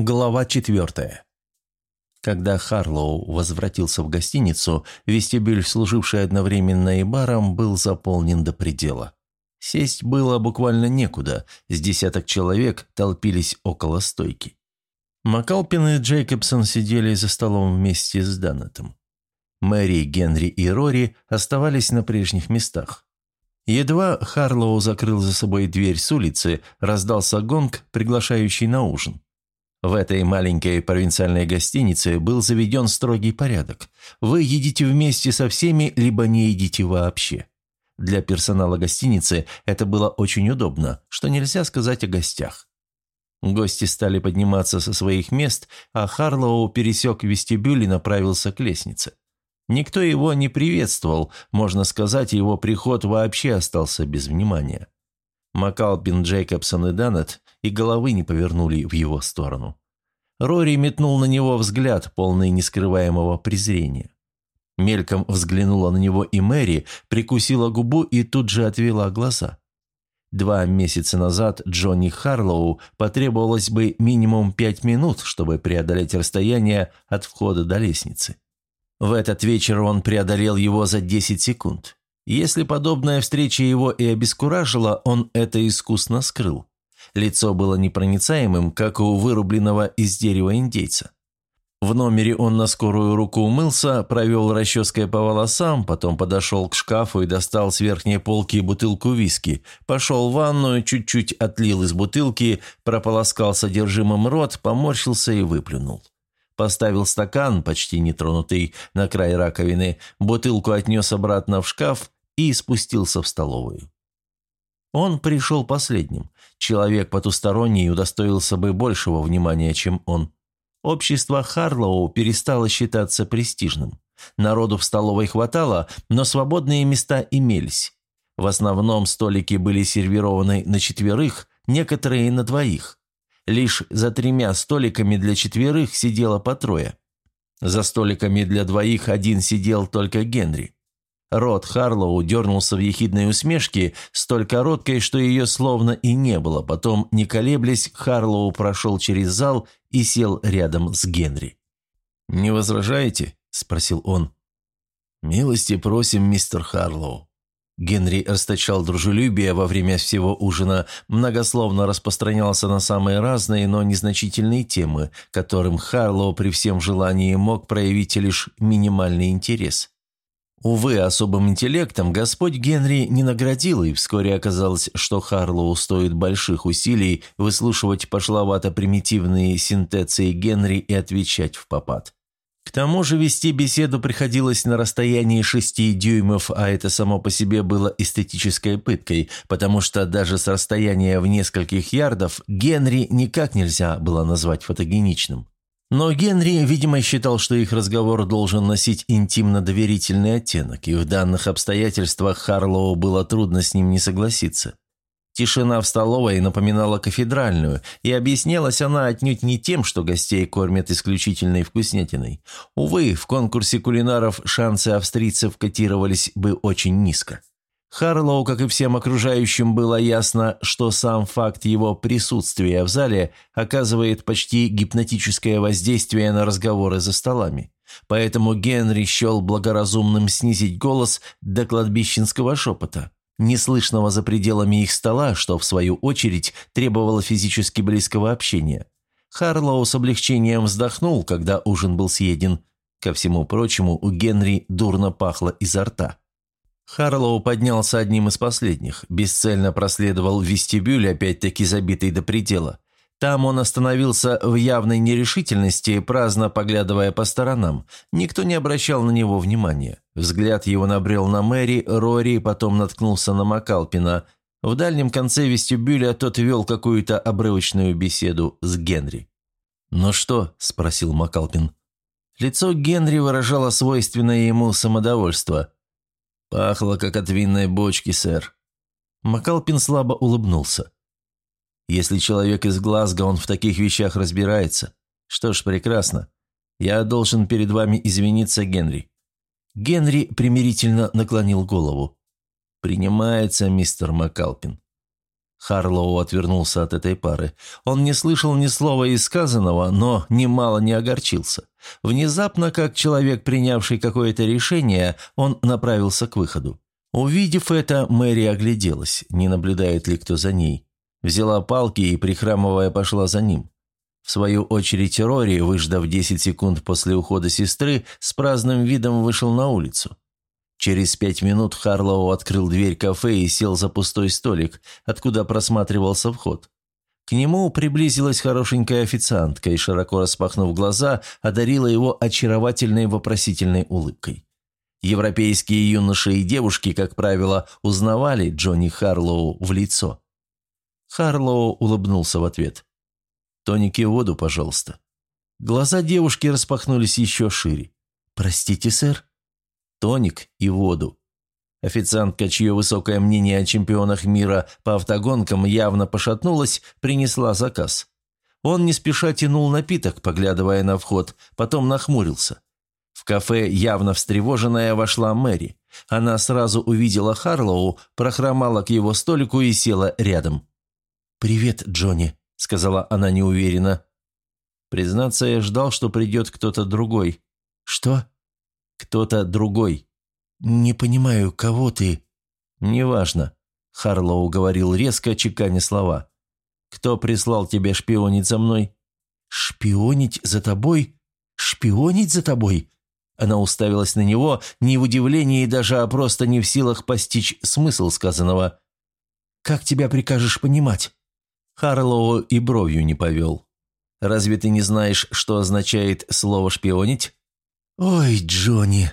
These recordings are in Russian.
Глава четвертая. Когда Харлоу возвратился в гостиницу, вестибюль, служивший одновременно и баром, был заполнен до предела. Сесть было буквально некуда, с десяток человек толпились около стойки. Макалпин и Джейкобсон сидели за столом вместе с Даннетом. Мэри, Генри и Рори оставались на прежних местах. Едва Харлоу закрыл за собой дверь с улицы, раздался гонг, приглашающий на ужин. В этой маленькой провинциальной гостинице был заведен строгий порядок. Вы едите вместе со всеми, либо не едите вообще. Для персонала гостиницы это было очень удобно, что нельзя сказать о гостях. Гости стали подниматься со своих мест, а Харлоу пересек вестибюль и направился к лестнице. Никто его не приветствовал, можно сказать, его приход вообще остался без внимания. Макалпин, Джейкобсон и Даннет и головы не повернули в его сторону. Рори метнул на него взгляд, полный нескрываемого презрения. Мельком взглянула на него и Мэри, прикусила губу и тут же отвела глаза. Два месяца назад Джонни Харлоу потребовалось бы минимум пять минут, чтобы преодолеть расстояние от входа до лестницы. В этот вечер он преодолел его за десять секунд. Если подобная встреча его и обескуражила, он это искусно скрыл. Лицо было непроницаемым, как у вырубленного из дерева индейца. В номере он на скорую руку умылся, провел расческой по волосам, потом подошел к шкафу и достал с верхней полки бутылку виски, пошел в ванную, чуть-чуть отлил из бутылки, прополоскал содержимым рот, поморщился и выплюнул. Поставил стакан, почти нетронутый, на край раковины, бутылку отнес обратно в шкаф и спустился в столовую. Он пришел последним. Человек потусторонний удостоился бы большего внимания, чем он. Общество Харлоу перестало считаться престижным. Народу в столовой хватало, но свободные места имелись. В основном столики были сервированы на четверых, некоторые на двоих. Лишь за тремя столиками для четверых сидело по трое. За столиками для двоих один сидел только Генри. Рот Харлоу дернулся в ехидной усмешке, столь короткой, что ее словно и не было. Потом, не колеблясь, Харлоу прошел через зал и сел рядом с Генри. «Не возражаете?» – спросил он. «Милости просим, мистер Харлоу». Генри расточал дружелюбие во время всего ужина, многословно распространялся на самые разные, но незначительные темы, которым Харлоу при всем желании мог проявить лишь минимальный интерес. Увы, особым интеллектом Господь Генри не наградил, и вскоре оказалось, что Харлоу стоит больших усилий выслушивать пошловато-примитивные синтеции Генри и отвечать в попад. К тому же вести беседу приходилось на расстоянии шести дюймов, а это само по себе было эстетической пыткой, потому что даже с расстояния в нескольких ярдов Генри никак нельзя было назвать фотогеничным. Но Генри, видимо, считал, что их разговор должен носить интимно-доверительный оттенок, и в данных обстоятельствах Харлоу было трудно с ним не согласиться. Тишина в столовой напоминала кафедральную, и объяснялась она отнюдь не тем, что гостей кормят исключительной вкуснятиной. Увы, в конкурсе кулинаров шансы австрийцев котировались бы очень низко. Харлоу, как и всем окружающим, было ясно, что сам факт его присутствия в зале оказывает почти гипнотическое воздействие на разговоры за столами. Поэтому Генри счел благоразумным снизить голос до кладбищенского шепота, неслышного за пределами их стола, что, в свою очередь, требовало физически близкого общения. Харлоу с облегчением вздохнул, когда ужин был съеден. Ко всему прочему, у Генри дурно пахло изо рта. Харлоу поднялся одним из последних, бесцельно проследовал вестибюль, опять-таки забитый до предела. Там он остановился в явной нерешительности, праздно поглядывая по сторонам. Никто не обращал на него внимания. Взгляд его набрел на Мэри, Рори, потом наткнулся на Макалпина. В дальнем конце вестибюля тот вел какую-то обрывочную беседу с Генри. «Ну что?» – спросил Макалпин. Лицо Генри выражало свойственное ему самодовольство – «Пахло, как от винной бочки, сэр». Макалпин слабо улыбнулся. «Если человек из Глазго, он в таких вещах разбирается. Что ж, прекрасно. Я должен перед вами извиниться, Генри». Генри примирительно наклонил голову. «Принимается, мистер Макалпин». Харлоу отвернулся от этой пары. Он не слышал ни слова из сказанного, но немало не огорчился. Внезапно, как человек, принявший какое-то решение, он направился к выходу. Увидев это, Мэри огляделась, не наблюдает ли кто за ней. Взяла палки и, прихрамывая, пошла за ним. В свою очередь Рори, выждав 10 секунд после ухода сестры, с праздным видом вышел на улицу. Через пять минут Харлоу открыл дверь кафе и сел за пустой столик, откуда просматривался вход. К нему приблизилась хорошенькая официантка и, широко распахнув глаза, одарила его очаровательной вопросительной улыбкой. Европейские юноши и девушки, как правило, узнавали Джонни Харлоу в лицо. Харлоу улыбнулся в ответ. «Тоники воду, пожалуйста». Глаза девушки распахнулись еще шире. «Простите, сэр?» «Тоник и воду». Официантка, чье высокое мнение о чемпионах мира по автогонкам явно пошатнулось, принесла заказ. Он не спеша тянул напиток, поглядывая на вход, потом нахмурился. В кафе, явно встревоженная, вошла Мэри. Она сразу увидела Харлоу, прохромала к его столику и села рядом. «Привет, Джонни», — сказала она неуверенно. Признаться, я ждал, что придет кто-то другой. «Что?» «Кто-то другой». «Не понимаю, кого ты?» «Неважно», — Харлоу говорил резко, чеканя слова. «Кто прислал тебя шпионить за мной?» «Шпионить за тобой? Шпионить за тобой?» Она уставилась на него, не в удивлении даже, а просто не в силах постичь смысл сказанного. «Как тебя прикажешь понимать?» Харлоу и бровью не повел. «Разве ты не знаешь, что означает слово «шпионить»?» «Ой, Джонни!»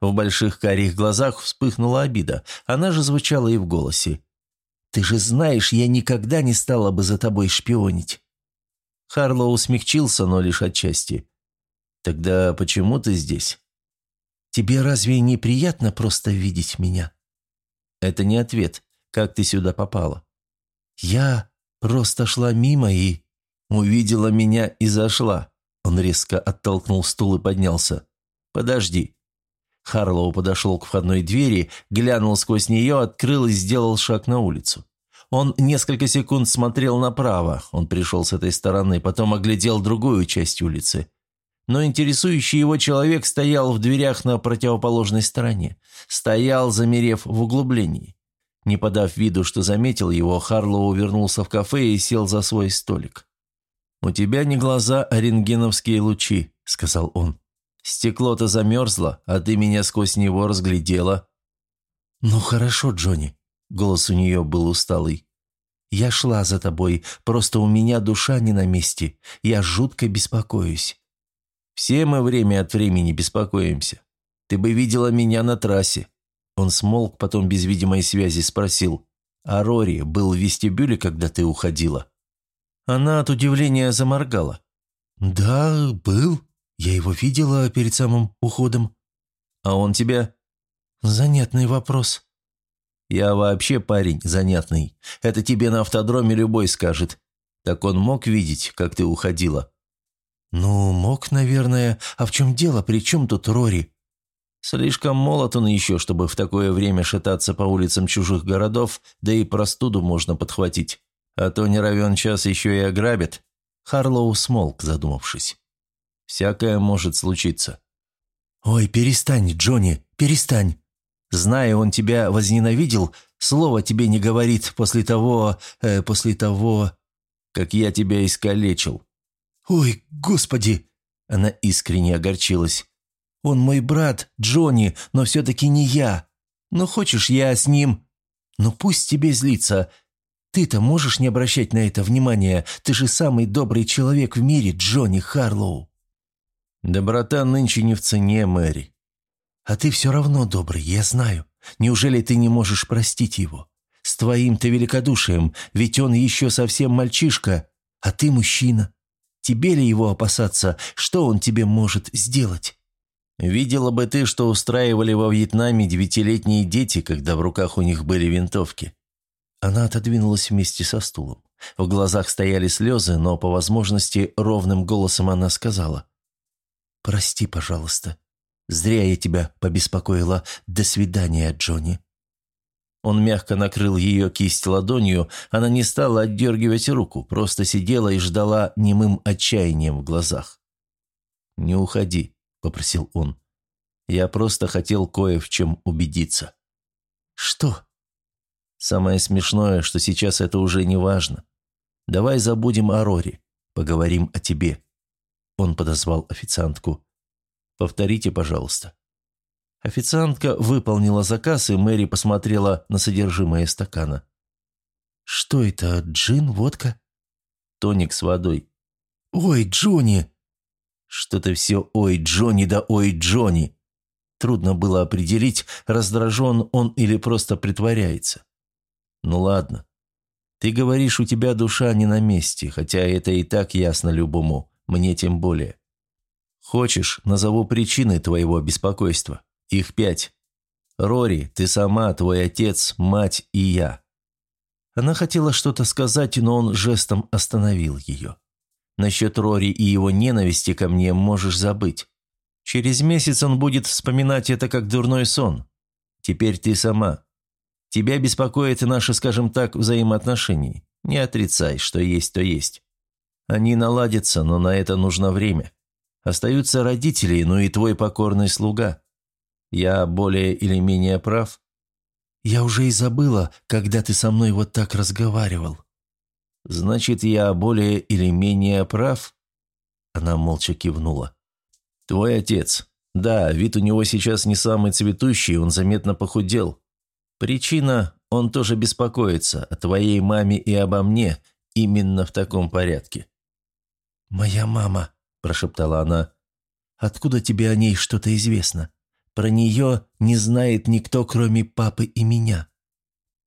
В больших карих глазах вспыхнула обида. Она же звучала и в голосе. «Ты же знаешь, я никогда не стала бы за тобой шпионить». Харлоу смягчился, но лишь отчасти. «Тогда почему ты здесь?» «Тебе разве не приятно просто видеть меня?» «Это не ответ. Как ты сюда попала?» «Я просто шла мимо и...» «Увидела меня и зашла». Он резко оттолкнул стул и поднялся. «Подожди». Харлоу подошел к входной двери, глянул сквозь нее, открыл и сделал шаг на улицу. Он несколько секунд смотрел направо, он пришел с этой стороны, потом оглядел другую часть улицы. Но интересующий его человек стоял в дверях на противоположной стороне. Стоял, замерев в углублении. Не подав виду, что заметил его, Харлоу вернулся в кафе и сел за свой столик. «У тебя не глаза, а рентгеновские лучи», — сказал он. Стекло-то замерзло, а ты меня сквозь него разглядела». «Ну хорошо, Джонни», — голос у нее был усталый. «Я шла за тобой, просто у меня душа не на месте. Я жутко беспокоюсь». «Все мы время от времени беспокоимся. Ты бы видела меня на трассе». Он смолк, потом без видимой связи спросил. «А Рори был в вестибюле, когда ты уходила?» Она от удивления заморгала. «Да, был», я его видела перед самым уходом. А он тебя? Занятный вопрос. Я вообще парень занятный. Это тебе на автодроме любой скажет. Так он мог видеть, как ты уходила? Ну, мог, наверное. А в чем дело? При чем тут Рори? Слишком молод он еще, чтобы в такое время шататься по улицам чужих городов, да и простуду можно подхватить. А то не равен час еще и ограбят. Харлоу смолк, задумавшись. Всякое может случиться». «Ой, перестань, Джонни, перестань. Зная, он тебя возненавидел, слова тебе не говорит после того... Э, после того... как я тебя искалечил». «Ой, господи!» Она искренне огорчилась. «Он мой брат, Джонни, но все-таки не я. Ну, хочешь, я с ним...» «Ну, пусть тебе злится. Ты-то можешь не обращать на это внимания. Ты же самый добрый человек в мире, Джонни Харлоу». «Доброта нынче не в цене, Мэри». «А ты все равно добрый, я знаю. Неужели ты не можешь простить его? С твоим-то великодушием, ведь он еще совсем мальчишка, а ты мужчина. Тебе ли его опасаться? Что он тебе может сделать?» «Видела бы ты, что устраивали во Вьетнаме девятилетние дети, когда в руках у них были винтовки». Она отодвинулась вместе со стулом. В глазах стояли слезы, но по возможности ровным голосом она сказала. «Прости, пожалуйста. Зря я тебя побеспокоила. До свидания, Джонни». Он мягко накрыл ее кисть ладонью, она не стала отдергивать руку, просто сидела и ждала немым отчаянием в глазах. «Не уходи», — попросил он. «Я просто хотел кое в чем убедиться». «Что?» «Самое смешное, что сейчас это уже не важно. Давай забудем о Роре, поговорим о тебе». Он подозвал официантку. «Повторите, пожалуйста». Официантка выполнила заказ, и Мэри посмотрела на содержимое стакана. «Что это, джин, водка?» «Тоник с водой». «Ой, Джонни!» «Что ты все «ой, Джонни, да ой, Джонни!» Трудно было определить, раздражен он или просто притворяется. «Ну ладно. Ты говоришь, у тебя душа не на месте, хотя это и так ясно любому, мне тем более. Хочешь, назову причины твоего беспокойства?» Их пять. Рори, ты сама, твой отец, мать и я». Она хотела что-то сказать, но он жестом остановил ее. «Насчет Рори и его ненависти ко мне можешь забыть. Через месяц он будет вспоминать это как дурной сон. Теперь ты сама. Тебя беспокоит наши, скажем так, взаимоотношения. Не отрицай, что есть, то есть. Они наладятся, но на это нужно время. Остаются родители, ну и твой покорный слуга. Я более или менее прав?» «Я уже и забыла, когда ты со мной вот так разговаривал». «Значит, я более или менее прав?» Она молча кивнула. «Твой отец. Да, вид у него сейчас не самый цветущий, он заметно похудел. Причина – он тоже беспокоится о твоей маме и обо мне, именно в таком порядке». «Моя мама», – прошептала она. «Откуда тебе о ней что-то известно?» Про нее не знает никто, кроме папы и меня.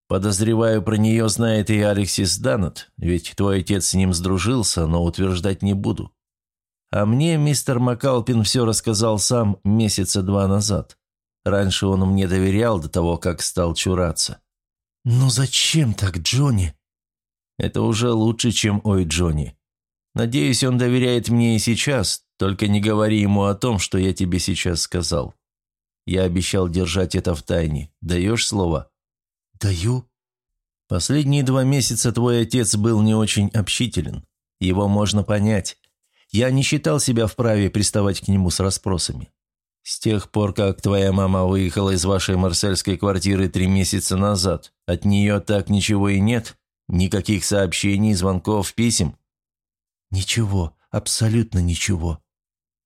Подозреваю, про нее знает и Алексис Даннет, ведь твой отец с ним сдружился, но утверждать не буду. А мне мистер Макалпин все рассказал сам месяца два назад. Раньше он мне доверял до того, как стал чураться. «Ну зачем так, Джонни?» «Это уже лучше, чем «Ой, Джонни». Надеюсь, он доверяет мне и сейчас, только не говори ему о том, что я тебе сейчас сказал. Я обещал держать это в тайне. Даешь слово?» «Даю». «Последние два месяца твой отец был не очень общителен. Его можно понять. Я не считал себя вправе приставать к нему с расспросами. С тех пор, как твоя мама выехала из вашей марсельской квартиры три месяца назад, от нее так ничего и нет? Никаких сообщений, звонков, писем?» «Ничего, абсолютно ничего»,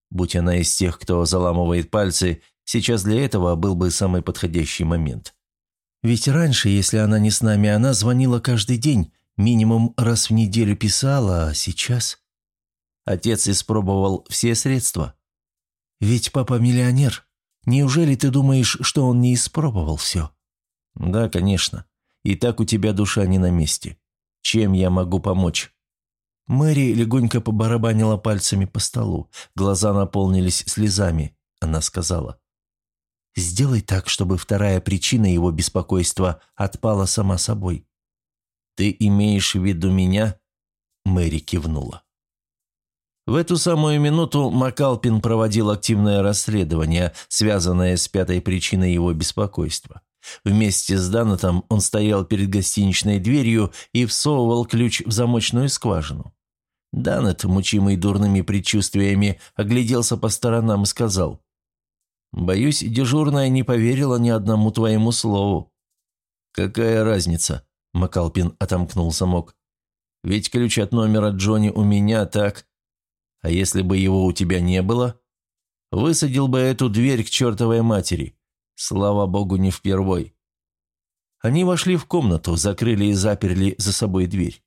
Будь она из тех, кто заламывает пальцы, Сейчас для этого был бы самый подходящий момент. Ведь раньше, если она не с нами, она звонила каждый день, минимум раз в неделю писала, а сейчас... Отец испробовал все средства. Ведь папа миллионер. Неужели ты думаешь, что он не испробовал все? Да, конечно. И так у тебя душа не на месте. Чем я могу помочь? Мэри легонько побарабанила пальцами по столу. Глаза наполнились слезами. Она сказала. Сделай так, чтобы вторая причина его беспокойства отпала сама собой». «Ты имеешь в виду меня?» Мэри кивнула. В эту самую минуту Макалпин проводил активное расследование, связанное с пятой причиной его беспокойства. Вместе с Данатом он стоял перед гостиничной дверью и всовывал ключ в замочную скважину. Данет, мучимый дурными предчувствиями, огляделся по сторонам и сказал, Боюсь, дежурная не поверила ни одному твоему слову». «Какая разница?» – Макалпин отомкнул замок. «Ведь ключ от номера Джонни у меня, так? А если бы его у тебя не было? Высадил бы эту дверь к чертовой матери. Слава богу, не впервой». Они вошли в комнату, закрыли и заперли за собой дверь.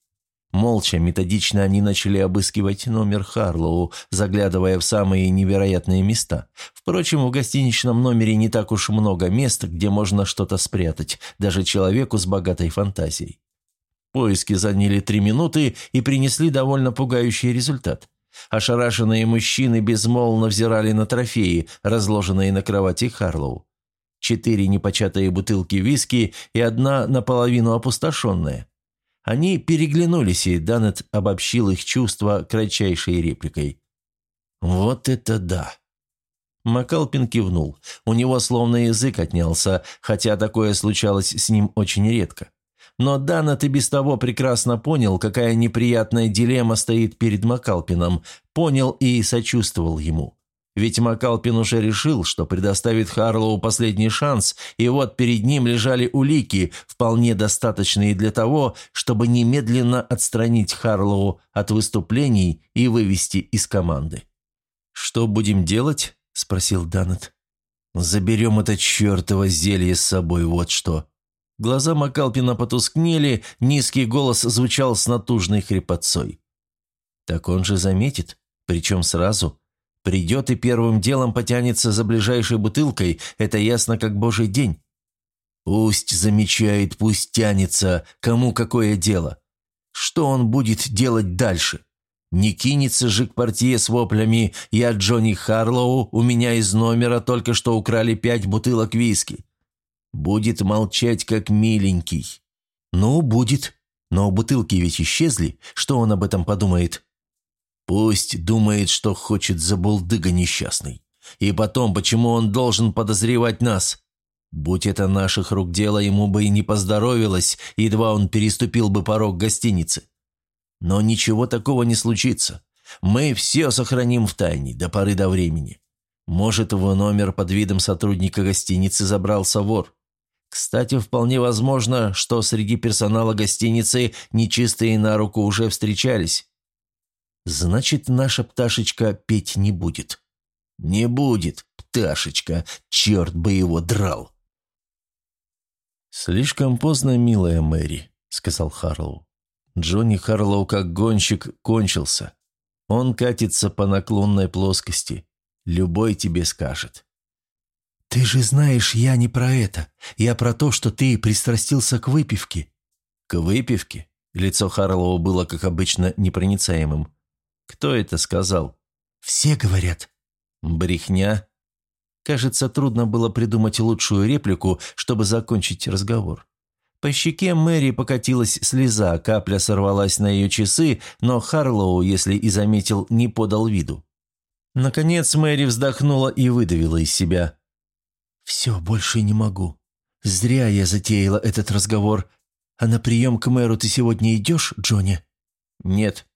Молча, методично они начали обыскивать номер Харлоу, заглядывая в самые невероятные места. Впрочем, в гостиничном номере не так уж много мест, где можно что-то спрятать, даже человеку с богатой фантазией. Поиски заняли три минуты и принесли довольно пугающий результат. Ошарашенные мужчины безмолвно взирали на трофеи, разложенные на кровати Харлоу. Четыре непочатые бутылки виски и одна наполовину опустошенная. Они переглянулись, и Данет обобщил их чувства кратчайшей репликой. «Вот это да!» Макалпин кивнул. У него словно язык отнялся, хотя такое случалось с ним очень редко. Но Данет и без того прекрасно понял, какая неприятная дилемма стоит перед Макалпином, понял и сочувствовал ему. Ведь Макалпин уже решил, что предоставит Харлоу последний шанс, и вот перед ним лежали улики, вполне достаточные для того, чтобы немедленно отстранить Харлоу от выступлений и вывести из команды. «Что будем делать?» – спросил Данет. «Заберем это чертово зелье с собой, вот что», Глаза Макалпина потускнели, низкий голос звучал с натужной хрипотцой. «Так он же заметит, причем сразу. Придет и первым делом потянется за ближайшей бутылкой, это ясно как божий день. Пусть замечает, пусть тянется, кому какое дело. Что он будет делать дальше? Не кинется же к партии с воплями «Я Джонни Харлоу, у меня из номера только что украли пять бутылок виски». Будет молчать, как миленький. Ну, будет. Но бутылки ведь исчезли. Что он об этом подумает? Пусть думает, что хочет за булдыга несчастный. И потом, почему он должен подозревать нас? Будь это наших рук дело, ему бы и не поздоровилось, едва он переступил бы порог гостиницы. Но ничего такого не случится. Мы все сохраним в тайне до поры до времени. Может, в номер под видом сотрудника гостиницы забрался вор. Кстати, вполне возможно, что среди персонала гостиницы нечистые на руку уже встречались. Значит, наша пташечка петь не будет. Не будет, пташечка, черт бы его драл. «Слишком поздно, милая Мэри», — сказал Харлоу. Джонни Харлоу как гонщик кончился. Он катится по наклонной плоскости. Любой тебе скажет. «Ты же знаешь, я не про это. Я про то, что ты пристрастился к выпивке». «К выпивке?» Лицо Харлоу было, как обычно, непроницаемым. «Кто это сказал?» «Все говорят». «Брехня?» Кажется, трудно было придумать лучшую реплику, чтобы закончить разговор. По щеке Мэри покатилась слеза, капля сорвалась на ее часы, но Харлоу, если и заметил, не подал виду. Наконец Мэри вздохнула и выдавила из себя. «Все, больше не могу. Зря я затеяла этот разговор. А на прием к мэру ты сегодня идешь, Джонни?» «Нет».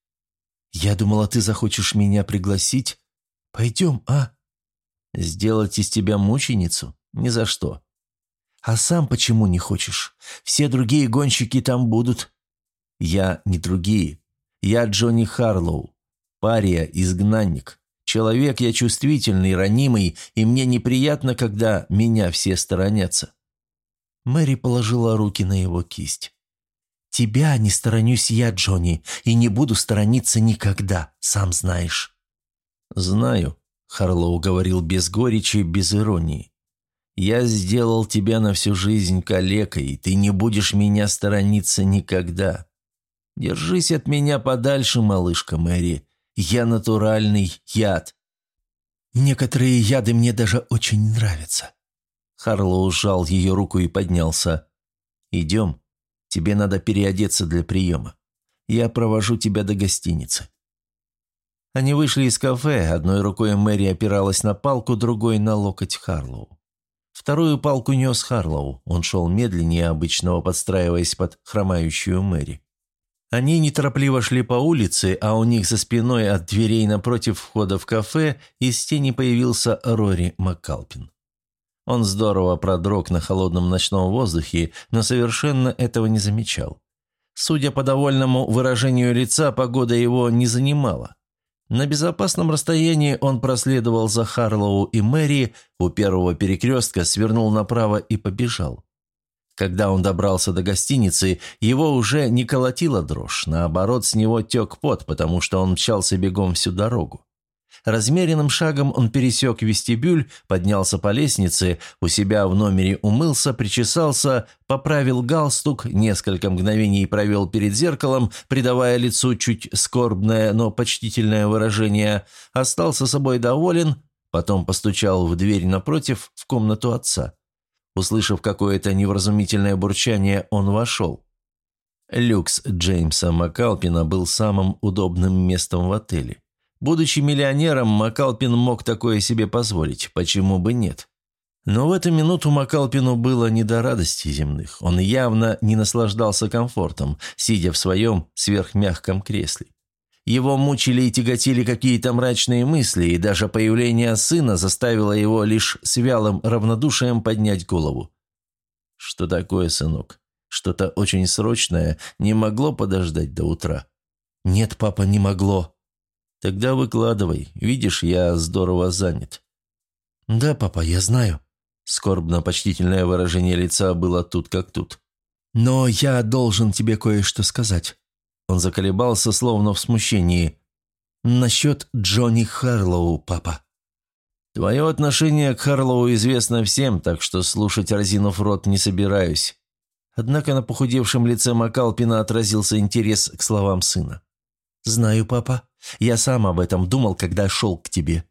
«Я думала, ты захочешь меня пригласить. Пойдем, а?» «Сделать из тебя мученицу? Ни за что». «А сам почему не хочешь? Все другие гонщики там будут». «Я не другие. Я Джонни Харлоу. Пария, изгнанник. Человек я чувствительный, ранимый, и мне неприятно, когда меня все сторонятся». Мэри положила руки на его кисть. «Тебя не сторонюсь я, Джонни, и не буду сторониться никогда, сам знаешь». «Знаю», — Харлоу говорил без горечи, без иронии. «Я сделал тебя на всю жизнь калекой, и ты не будешь меня сторониться никогда. Держись от меня подальше, малышка Мэри, я натуральный яд. Некоторые яды мне даже очень нравятся». Харлоу сжал ее руку и поднялся. «Идем. Тебе надо переодеться для приема. Я провожу тебя до гостиницы». Они вышли из кафе, одной рукой Мэри опиралась на палку, другой на локоть Харлоу. Вторую палку нес Харлоу, он шел медленнее обычного, подстраиваясь под хромающую Мэри. Они неторопливо шли по улице, а у них за спиной от дверей напротив входа в кафе из тени появился Рори Маккалпин. Он здорово продрог на холодном ночном воздухе, но совершенно этого не замечал. Судя по довольному выражению лица, погода его не занимала. На безопасном расстоянии он проследовал за Харлоу и Мэри, у первого перекрестка свернул направо и побежал. Когда он добрался до гостиницы, его уже не колотила дрожь, наоборот, с него тек пот, потому что он мчался бегом всю дорогу. Размеренным шагом он пересек вестибюль, поднялся по лестнице, у себя в номере умылся, причесался, поправил галстук, несколько мгновений провел перед зеркалом, придавая лицу чуть скорбное, но почтительное выражение, остался собой доволен, потом постучал в дверь напротив в комнату отца. Услышав какое-то невразумительное бурчание, он вошел. Люкс Джеймса Макалпина был самым удобным местом в отеле. Будучи миллионером, Макалпин мог такое себе позволить, почему бы нет? Но в эту минуту Макалпину было не до радости земных. Он явно не наслаждался комфортом, сидя в своем сверхмягком кресле. Его мучили и тяготили какие-то мрачные мысли, и даже появление сына заставило его лишь с вялым равнодушием поднять голову. «Что такое, сынок? Что-то очень срочное не могло подождать до утра?» «Нет, папа, не могло». «Тогда выкладывай. Видишь, я здорово занят». «Да, папа, я знаю». Скорбно-почтительное выражение лица было тут как тут. «Но я должен тебе кое-что сказать». Он заколебался, словно в смущении. «Насчет Джонни Харлоу, папа». «Твое отношение к Харлоу известно всем, так что слушать разинув рот не собираюсь». Однако на похудевшем лице Макалпина отразился интерес к словам сына. «Знаю, папа. Я сам об этом думал, когда шел к тебе».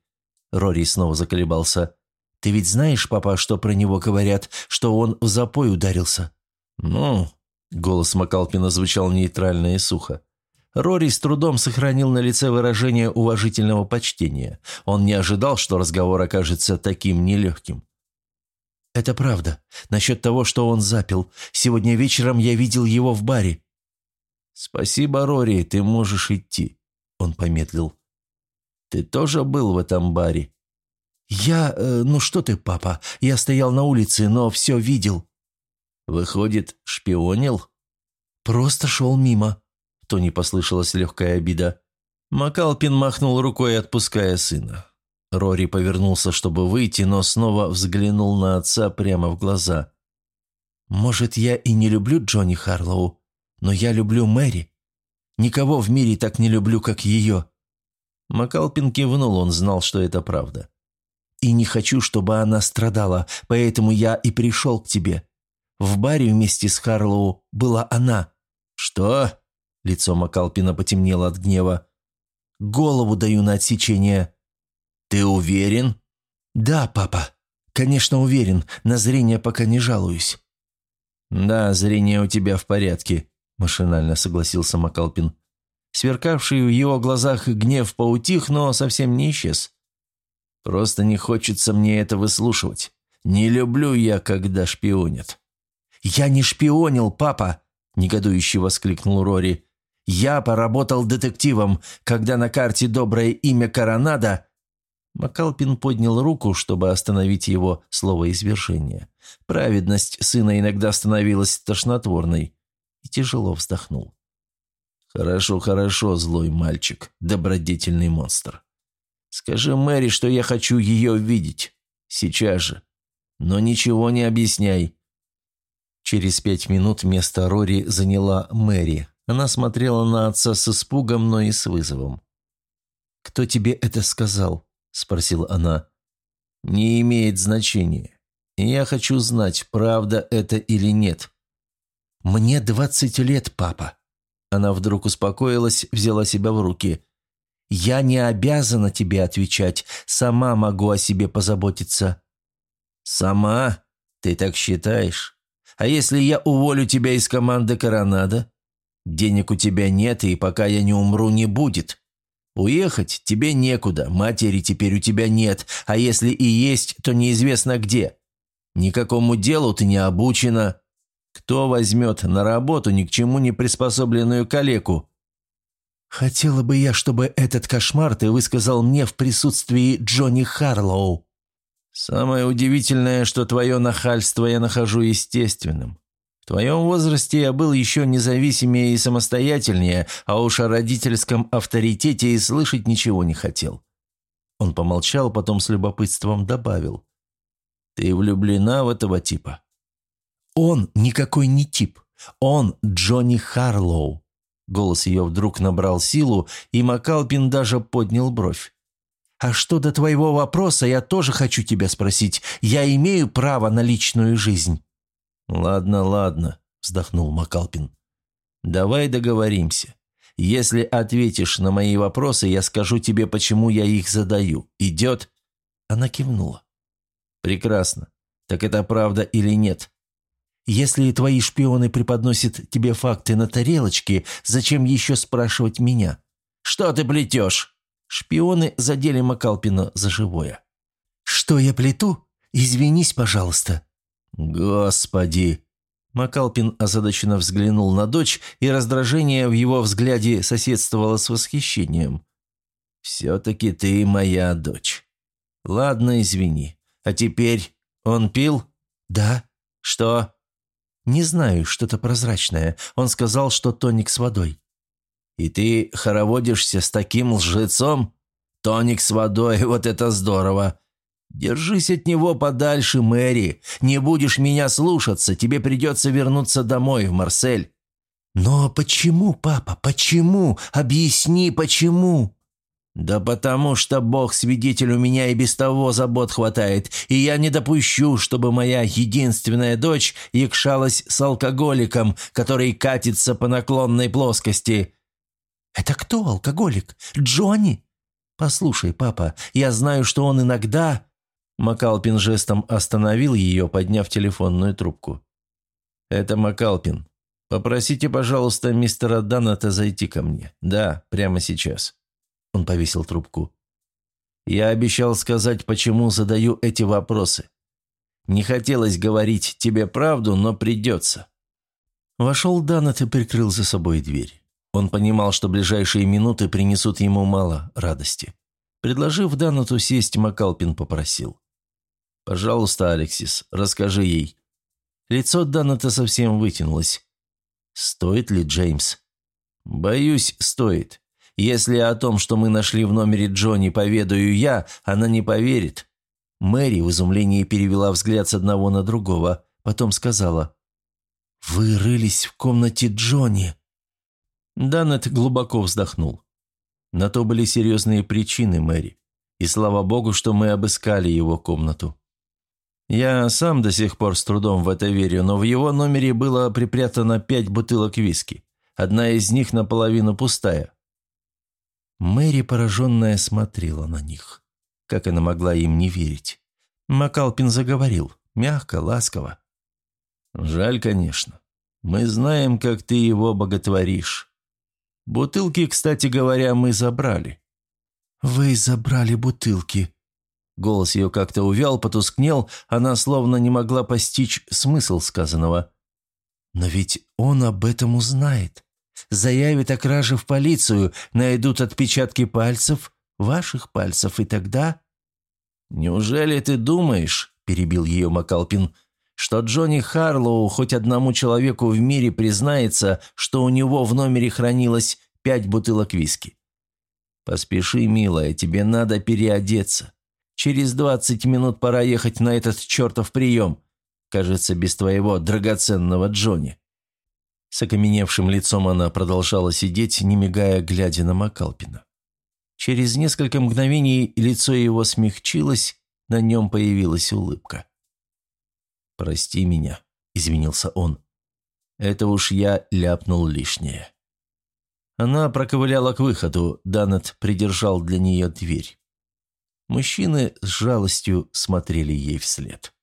Рори снова заколебался. «Ты ведь знаешь, папа, что про него говорят, что он в запой ударился?» «Ну, Голос Макалпина звучал нейтрально и сухо. Рори с трудом сохранил на лице выражение уважительного почтения. Он не ожидал, что разговор окажется таким нелегким. «Это правда. Насчет того, что он запил. Сегодня вечером я видел его в баре». «Спасибо, Рори, ты можешь идти», — он помедлил. «Ты тоже был в этом баре?» «Я... Э, ну что ты, папа, я стоял на улице, но все видел». «Выходит, шпионил?» «Просто шел мимо», — то не послышалась легкая обида. Макалпин махнул рукой, отпуская сына. Рори повернулся, чтобы выйти, но снова взглянул на отца прямо в глаза. «Может, я и не люблю Джонни Харлоу, но я люблю Мэри. Никого в мире так не люблю, как ее». Макалпин кивнул, он знал, что это правда. «И не хочу, чтобы она страдала, поэтому я и пришел к тебе. В баре вместе с Харлоу была она». «Что?» – лицо Макалпина потемнело от гнева. «Голову даю на отсечение». «Ты уверен?» «Да, папа. Конечно, уверен. На зрение пока не жалуюсь». «Да, зрение у тебя в порядке», – машинально согласился Макалпин. Сверкавший в его глазах гнев поутих, но совсем не исчез. «Просто не хочется мне это выслушивать. Не люблю я, когда шпионят». «Я не шпионил, папа!» – негодующе воскликнул Рори. «Я поработал детективом, когда на карте доброе имя Коронада...» Макалпин поднял руку, чтобы остановить его слово извержения. Праведность сына иногда становилась тошнотворной. И тяжело вздохнул. «Хорошо, хорошо, злой мальчик, добродетельный монстр. Скажи Мэри, что я хочу ее видеть. Сейчас же. Но ничего не объясняй. Через пять минут место Рори заняла Мэри. Она смотрела на отца с испугом, но и с вызовом. «Кто тебе это сказал?» – спросила она. «Не имеет значения. Я хочу знать, правда это или нет». «Мне двадцать лет, папа». Она вдруг успокоилась, взяла себя в руки. «Я не обязана тебе отвечать. Сама могу о себе позаботиться». «Сама? Ты так считаешь?» А если я уволю тебя из команды Коронада? Денег у тебя нет, и пока я не умру, не будет. Уехать тебе некуда, матери теперь у тебя нет, а если и есть, то неизвестно где. Никакому делу ты не обучена. Кто возьмет на работу ни к чему не приспособленную калеку? Хотела бы я, чтобы этот кошмар ты высказал мне в присутствии Джонни Харлоу. «Самое удивительное, что твое нахальство я нахожу естественным. В твоем возрасте я был еще независимее и самостоятельнее, а уж о родительском авторитете и слышать ничего не хотел». Он помолчал, потом с любопытством добавил. «Ты влюблена в этого типа?» «Он никакой не тип. Он Джонни Харлоу». Голос ее вдруг набрал силу, и Макалпин даже поднял бровь. «А что до твоего вопроса, я тоже хочу тебя спросить. Я имею право на личную жизнь». «Ладно, ладно», – вздохнул Макалпин. «Давай договоримся. Если ответишь на мои вопросы, я скажу тебе, почему я их задаю. Идет?» Она кивнула. «Прекрасно. Так это правда или нет?» «Если твои шпионы преподносят тебе факты на тарелочке, зачем еще спрашивать меня?» «Что ты плетешь?» Шпионы задели Макалпина за живое. «Что я плету? Извинись, пожалуйста». «Господи!» Макалпин озадаченно взглянул на дочь, и раздражение в его взгляде соседствовало с восхищением. «Все-таки ты моя дочь. Ладно, извини. А теперь он пил?» «Да». «Что?» «Не знаю, что-то прозрачное. Он сказал, что тоник с водой». «И ты хороводишься с таким лжецом? Тоник с водой, вот это здорово! Держись от него подальше, Мэри. Не будешь меня слушаться, тебе придется вернуться домой, в Марсель». «Но почему, папа, почему? Объясни, почему?» «Да потому что Бог свидетель у меня и без того забот хватает, и я не допущу, чтобы моя единственная дочь якшалась с алкоголиком, который катится по наклонной плоскости». «Это кто алкоголик? Джонни?» «Послушай, папа, я знаю, что он иногда...» Макалпин жестом остановил ее, подняв телефонную трубку. «Это Макалпин. Попросите, пожалуйста, мистера Данната зайти ко мне. Да, прямо сейчас». Он повесил трубку. «Я обещал сказать, почему задаю эти вопросы. Не хотелось говорить тебе правду, но придется». Вошел Даннет и прикрыл за собой дверь. Он понимал, что ближайшие минуты принесут ему мало радости. Предложив Даннету сесть, Макалпин попросил. «Пожалуйста, Алексис, расскажи ей». Лицо Даннета совсем вытянулось. «Стоит ли, Джеймс?» «Боюсь, стоит. Если о том, что мы нашли в номере Джонни, поведаю я, она не поверит». Мэри в изумлении перевела взгляд с одного на другого, потом сказала. «Вы рылись в комнате Джонни». Даннет глубоко вздохнул. На то были серьезные причины, Мэри. И слава богу, что мы обыскали его комнату. Я сам до сих пор с трудом в это верю, но в его номере было припрятано пять бутылок виски. Одна из них наполовину пустая. Мэри, пораженная, смотрела на них. Как она могла им не верить? Макалпин заговорил, мягко, ласково. «Жаль, конечно. Мы знаем, как ты его боготворишь. Бутылки, кстати говоря, мы забрали». «Вы забрали бутылки», Голос ее как-то увял, потускнел, она словно не могла постичь смысл сказанного. «Но ведь он об этом узнает. Заявит о краже в полицию, найдут отпечатки пальцев, ваших пальцев, и тогда...» «Неужели ты думаешь, — перебил ее Макалпин, — что Джонни Харлоу хоть одному человеку в мире признается, что у него в номере хранилось пять бутылок виски? Поспеши, милая, тебе надо переодеться. Через двадцать минут пора ехать на этот чертов прием. Кажется, без твоего драгоценного Джонни». С окаменевшим лицом она продолжала сидеть, не мигая, глядя на Макалпина. Через несколько мгновений лицо его смягчилось, на нем появилась улыбка. «Прости меня», — извинился он. «Это уж я ляпнул лишнее». Она проковыляла к выходу, Данет придержал для нее дверь. Мужчины с жалостью смотрели ей вслед.